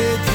did